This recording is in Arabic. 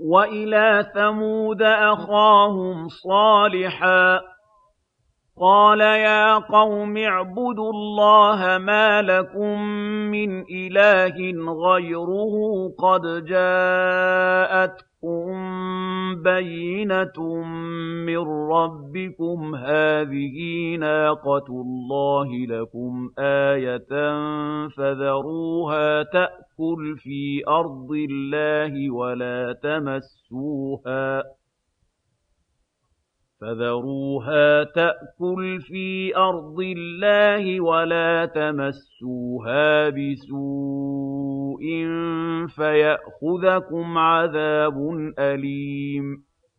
وَإِلَىٰ ثَمُودَ أَخَاهُمْ صَالِحًا ۗ قَالَ يَا قَوْمِ اعْبُدُوا اللَّهَ مَا لَكُم مِّنْ إِلَٰهٍ غَيْرُهُ ۖ قَدْ جَاءَتْكُم بَيِّنَةٌ مِّن رَّبِّكُمْ ۖ هَٰذِهِ نَاقَةُ اللَّهِ لَكُمْ آيَةً فَذَرُوهَا تَأْكُلْ فِي أَرْضِ اللَّهِ وَلَا تَمَسُّوهَا بِسُوءٍ فَيَأْخُذَكُمْ عَذَابٌ أَلِيمٌ